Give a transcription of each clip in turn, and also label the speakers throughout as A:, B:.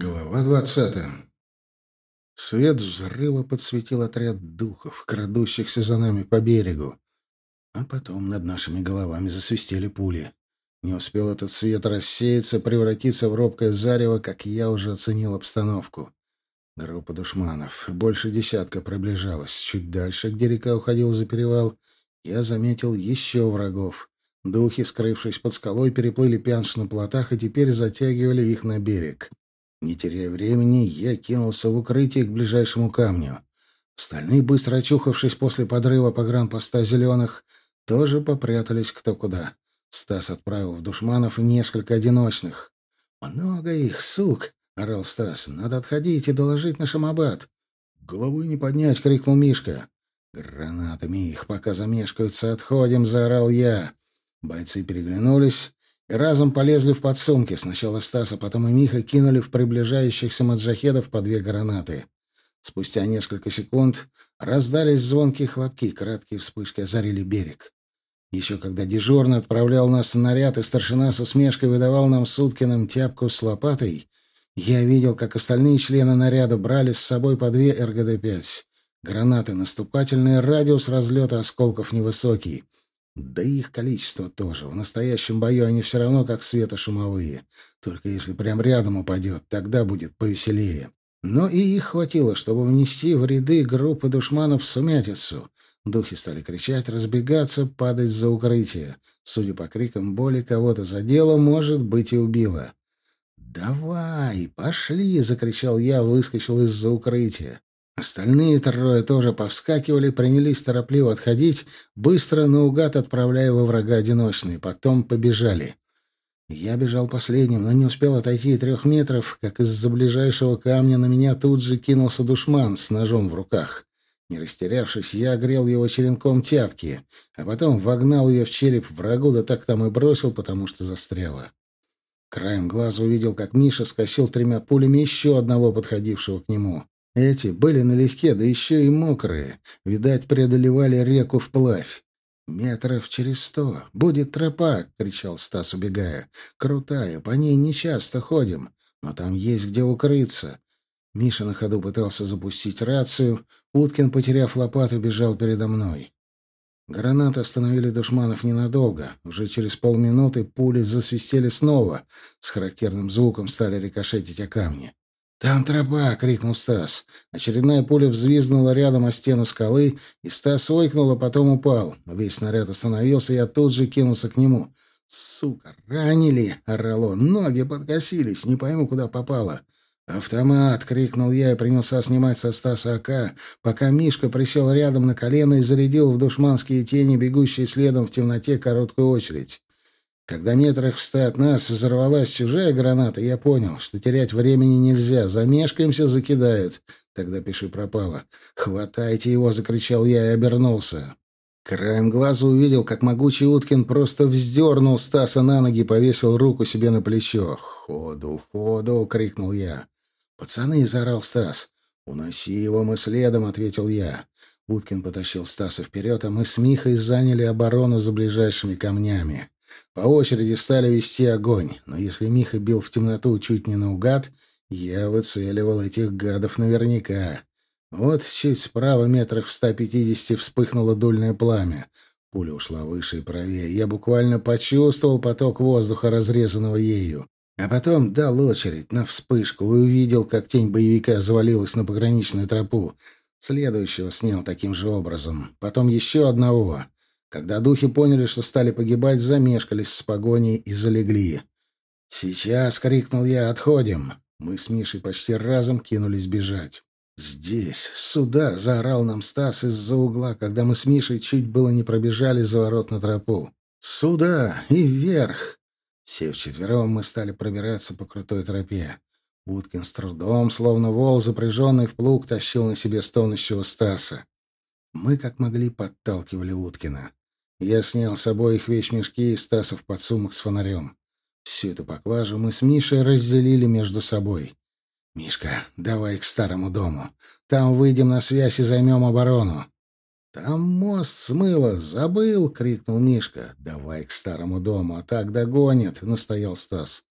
A: Глава двадцатая. Свет взрыва подсветил отряд духов, крадущихся за нами по берегу. А потом над нашими головами засвистели пули. Не успел этот свет рассеяться, превратиться в робкое зарево, как я уже оценил обстановку. Группа душманов, больше десятка приближалась. Чуть дальше, где река уходила за перевал, я заметил еще врагов. Духи, скрывшись под скалой, переплыли пянш на плотах и теперь затягивали их на берег. Не теряя времени, я кинулся в укрытие к ближайшему камню. Остальные, быстро очухавшись после подрыва погранпоста «Зеленых», тоже попрятались кто куда. Стас отправил в душманов несколько одиночных. «Много их, сук!» — орал Стас. «Надо отходить и доложить на Шамабад». «Головы не поднять!» — крикнул Мишка. «Гранатами их, пока замешкаются, отходим!» — заорал я. Бойцы переглянулись разом полезли в подсумки. Сначала Стас, а потом и Миха кинули в приближающихся маджахедов по две гранаты. Спустя несколько секунд раздались звонкие хлопки, краткие вспышки озарили берег. Еще когда дежурный отправлял нас в наряд, и старшина с усмешкой выдавал нам Суткиным тяпку с лопатой, я видел, как остальные члены наряда брали с собой по две РГД-5. Гранаты наступательные, радиус разлета осколков невысокий — да и их количество тоже. В настоящем бою они все равно как светошумовые. Только если прям рядом упадет, тогда будет повеселее. Но и их хватило, чтобы внести в ряды группы душманов сумятицу. Духи стали кричать, разбегаться, падать за укрытие. Судя по крикам боли, кого-то задело, может быть, и убило. «Давай, пошли!» — закричал я, выскочил из-за укрытия. Остальные трое тоже повскакивали, принялись торопливо отходить, быстро наугад отправляя во врага одиночные, потом побежали. Я бежал последним, но не успел отойти и трех метров, как из-за ближайшего камня на меня тут же кинулся душман с ножом в руках. Не растерявшись, я огрел его черенком тяпки, а потом вогнал ее в череп врагу, да так там и бросил, потому что застряла. Краем глаза увидел, как Миша скосил тремя пулями еще одного подходившего к нему. Эти были налегке, да еще и мокрые. Видать, преодолевали реку вплавь. «Метров через сто. Будет тропа!» — кричал Стас, убегая. «Крутая, по ней не часто ходим, но там есть где укрыться». Миша на ходу пытался запустить рацию. Уткин, потеряв лопату, бежал передо мной. Гранаты остановили душманов ненадолго. Уже через полминуты пули засвистели снова. С характерным звуком стали рикошетить о камни. «Там тропа!» — крикнул Стас. Очередная пуля взвизгнула рядом о стену скалы, и Стас ойкнул, а потом упал. Весь снаряд остановился, и я тут же кинулся к нему. «Сука, ранили!» — орал он. «Ноги подкосились, не пойму, куда попало». «Автомат!» — крикнул я и принялся снимать со Стаса АК, пока Мишка присел рядом на колено и зарядил в душманские тени, бегущие следом в темноте, короткую очередь. Когда метрах в ста от нас взорвалась чужая граната, я понял, что терять времени нельзя. Замешкаемся, закидают. Тогда пиши пропало. «Хватайте его!» — закричал я и обернулся. Краем глаза увидел, как могучий Уткин просто вздернул Стаса на ноги и повесил руку себе на плечо. «Ходу, ходу!» — крикнул я. «Пацаны!» — заорал Стас. «Уноси его мы следом!» — ответил я. Уткин потащил Стаса вперед, а мы с Михой заняли оборону за ближайшими камнями. По очереди стали вести огонь, но если Миха бил в темноту чуть не наугад, я выцеливал этих гадов наверняка. Вот чуть справа метрах в 150 вспыхнуло дульное пламя. Пуля ушла выше и правее. Я буквально почувствовал поток воздуха, разрезанного ею. А потом дал очередь на вспышку и увидел, как тень боевика завалилась на пограничную тропу. Следующего снял таким же образом. Потом еще одного. Когда духи поняли, что стали погибать, замешкались с погоней и залегли. «Сейчас!» — крикнул я. «Отходим!» Мы с Мишей почти разом кинулись бежать. «Здесь! Сюда!» — заорал нам Стас из-за угла, когда мы с Мишей чуть было не пробежали за ворот на тропу. «Сюда! И вверх!» Все вчетвером мы стали пробираться по крутой тропе. Уткин с трудом, словно вол, запряженный в плуг, тащил на себе стонущего Стаса. Мы, как могли, подталкивали Уткина. Я снял с обоих вещмешки и Стасов подсумок с фонарем. Всю эту поклажу мы с Мишей разделили между собой. «Мишка, давай к старому дому. Там выйдем на связь и займем оборону». «Там мост смыло, забыл!» — крикнул Мишка. «Давай к старому дому, а так догонит!» — настоял Стас.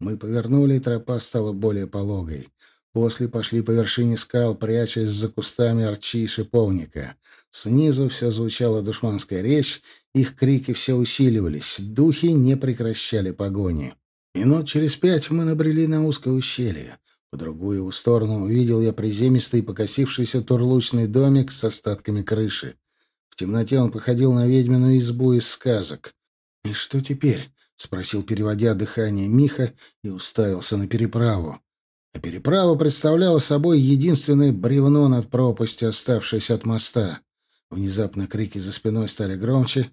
A: Мы повернули, и тропа стала более пологой. После пошли по вершине скал, прячась за кустами арчи и шиповника. Снизу все звучала душманская речь, их крики все усиливались, духи не прекращали погони. Минут через пять мы набрели на узкое ущелье. По другую его сторону увидел я приземистый покосившийся турлучный домик с остатками крыши. В темноте он походил на ведьминую избу из сказок. «И что теперь?» — спросил, переводя дыхание Миха, и уставился на переправу а переправа представляла собой единственное бревно над пропастью, оставшееся от моста. Внезапно крики за спиной стали громче,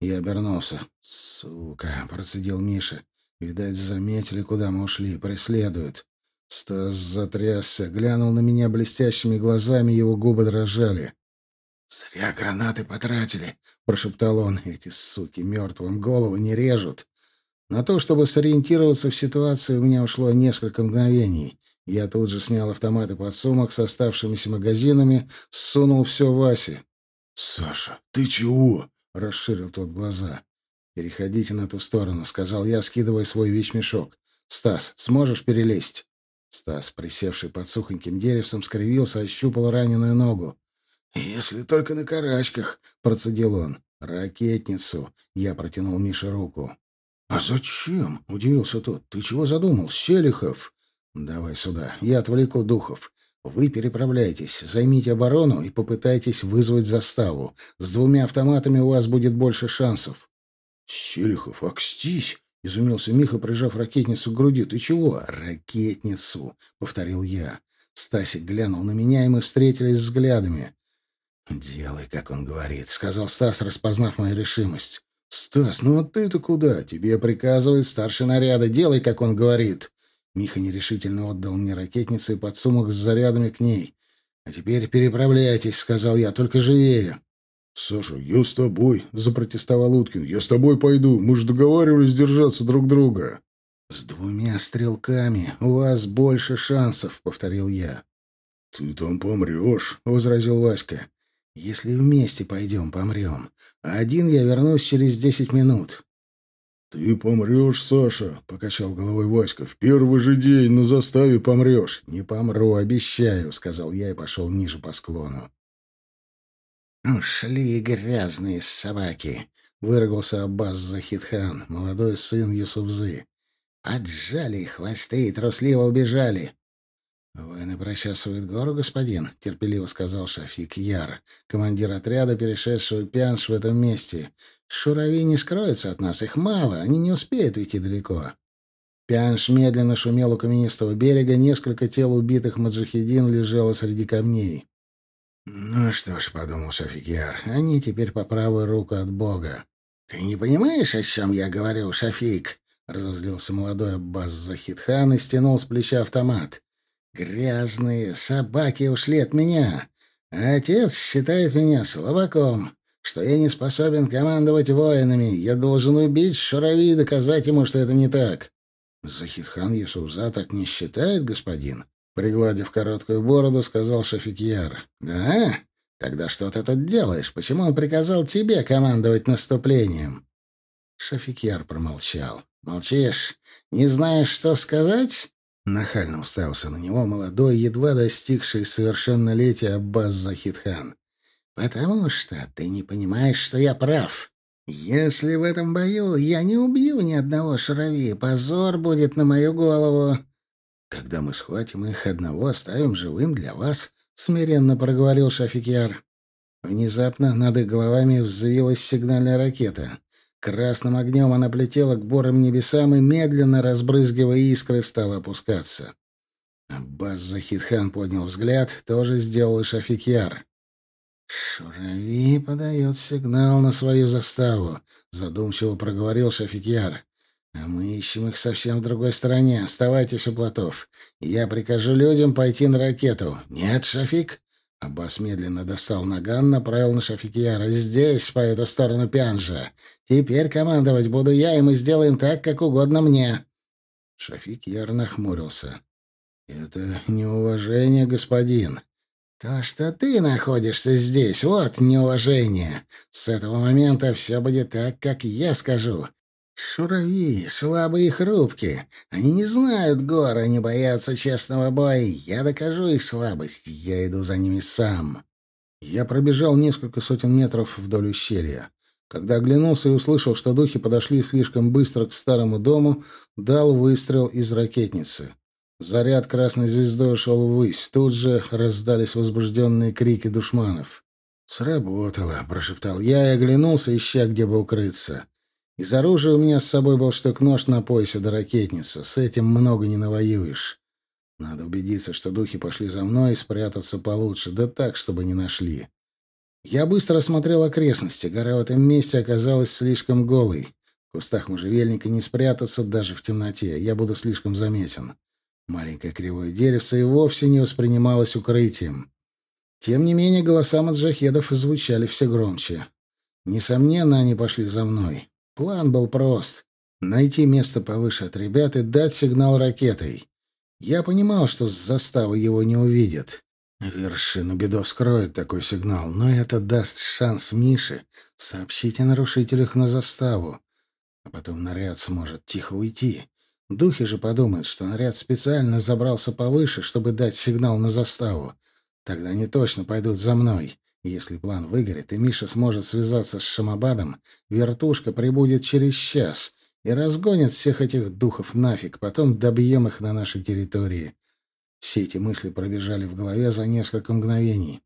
A: и я обернулся. «Сука!» — процедил Миша. «Видать, заметили, куда мы ушли, преследуют». Стас затрясся, глянул на меня блестящими глазами, его губы дрожали. «Зря гранаты потратили», — прошептал он. «Эти суки мертвым голову не режут». На то, чтобы сориентироваться в ситуации, у меня ушло несколько мгновений. Я тут же снял автомат и подсумок с оставшимися магазинами, сунул все Васе. «Саша, ты чего?» — расширил тот глаза. «Переходите на ту сторону», — сказал я, скидывая свой вещмешок. «Стас, сможешь перелезть?» Стас, присевший под сухоньким деревцем, скривился, ощупал раненую ногу. «Если только на карачках», — процедил он. «Ракетницу!» — я протянул Мише руку. «А зачем?» — удивился тот. «Ты чего задумал, Селихов?» «Давай сюда. Я отвлеку духов. Вы переправляйтесь, займите оборону и попытайтесь вызвать заставу. С двумя автоматами у вас будет больше шансов». «Селихов, акстись!» — изумился Миха, прижав ракетницу к груди. «Ты чего?» «Ракетницу!» — повторил я. Стасик глянул на меня, и мы встретились взглядами. «Делай, как он говорит», — сказал Стас, распознав мою решимость. «Стас, ну а ты-то куда? Тебе приказывает старший наряда. Делай, как он говорит». Миха нерешительно отдал мне ракетницу и подсумок с зарядами к ней. «А теперь переправляйтесь», — сказал я, — «только живее». «Саша, я с тобой», — запротестовал Уткин. «Я с тобой пойду. Мы же договаривались держаться друг друга». «С двумя стрелками у вас больше шансов», — повторил я. «Ты там помрешь», — возразил Васька. «Если вместе пойдем, помрем. А один я вернусь через десять минут». «Ты помрешь, Саша», — покачал головой Васька. «В первый же день на заставе помрешь». «Не помру, обещаю», — сказал я и пошел ниже по склону. «Ушли грязные собаки», — выругался Аббас Захитхан, молодой сын Юсуфзы. «Поджали хвосты и трусливо убежали. «Воины прочесывают гору, господин», — терпеливо сказал Шафик Яр, командир отряда, перешедшего пянш в этом месте. «Шурави не скроются от нас, их мало, они не успеют уйти далеко». Пянш медленно шумел у каменистого берега, несколько тел убитых маджахедин лежало среди камней. «Ну что ж», — подумал Шафикьяр, — «они теперь по правую руку от Бога». «Ты не понимаешь, о чем я говорю, Шафик?» — разозлился молодой Аббас Захидхан и стянул с плеча автомат. Грязные собаки ушли от меня. Отец считает меня слабаком, что я не способен командовать воинами. Я должен убить Шурави и доказать ему, что это не так. Захидхан Юсуфза так не считает, господин? Пригладив короткую бороду, сказал Шафикьяр. Да? Тогда что ты тут делаешь? Почему он приказал тебе командовать наступлением? Шафикьяр промолчал. Молчишь? Не знаешь, что сказать? Нахально уставился на него молодой, едва достигший совершеннолетия Аббас Захидхан. «Потому что ты не понимаешь, что я прав. Если в этом бою я не убью ни одного шарови, позор будет на мою голову. Когда мы схватим их, одного оставим живым для вас», — смиренно проговорил Шафикьяр. Внезапно над их головами взвилась сигнальная ракета. Красным огнем она плетела к борым небесам и, медленно разбрызгивая искры, стала опускаться. Аббас Захидхан поднял взгляд, тоже сделал и Шафикьяр. «Шурави подает сигнал на свою заставу», — задумчиво проговорил Шафикьяр. «А мы ищем их совсем в другой стороне. Оставайтесь у плотов. Я прикажу людям пойти на ракету. Нет, Шафик?» Аббас медленно достал наган, направил на Шафикияра. «Здесь, по эту сторону Пянжа. Теперь командовать буду я, и мы сделаем так, как угодно мне». Шафикияр нахмурился. «Это неуважение, господин». «То, что ты находишься здесь, вот неуважение. С этого момента все будет так, как я скажу. Шурави, слабые и хрупкие. Они не знают гор, они боятся честного боя. Я докажу их слабость. Я иду за ними сам. Я пробежал несколько сотен метров вдоль ущелья. Когда оглянулся и услышал, что духи подошли слишком быстро к старому дому, дал выстрел из ракетницы. Заряд красной звезды ушел ввысь. Тут же раздались возбужденные крики душманов. «Сработало», — прошептал я и оглянулся, ища, где бы укрыться. Из оружия у меня с собой был штык-нож на поясе до ракетницы. С этим много не навоюешь. Надо убедиться, что духи пошли за мной и спрятаться получше, да так, чтобы не нашли. Я быстро осмотрел окрестности. Гора в этом месте оказалась слишком голой. В кустах можжевельника не спрятаться даже в темноте. Я буду слишком заметен. Маленькое кривое деревце и вовсе не воспринималось укрытием. Тем не менее, голоса маджахедов звучали все громче. Несомненно, они пошли за мной. План был прост — найти место повыше от ребят и дать сигнал ракетой. Я понимал, что с заставы его не увидят. Вершину бедо скроет такой сигнал, но это даст шанс Мише сообщить о нарушителях на заставу. А потом наряд сможет тихо уйти. Духи же подумают, что наряд специально забрался повыше, чтобы дать сигнал на заставу. Тогда они точно пойдут за мной. Если план выгорит, и Миша сможет связаться с Шамабадом, вертушка прибудет через час и разгонит всех этих духов нафиг, потом добьем их на нашей территории. Все эти мысли пробежали в голове за несколько мгновений.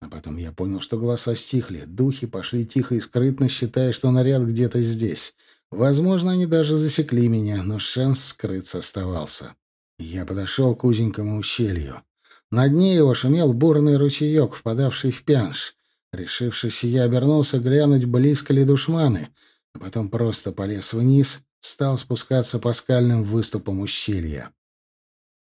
A: А потом я понял, что голоса стихли. Духи пошли тихо и скрытно, считая, что наряд где-то здесь. Возможно, они даже засекли меня, но шанс скрыться оставался. Я подошел к узенькому ущелью. На дне его шумел бурный ручеек, впадавший в пянш. Решившись, я обернулся глянуть, близко ли душманы, а потом просто полез вниз, стал спускаться по скальным выступам ущелья.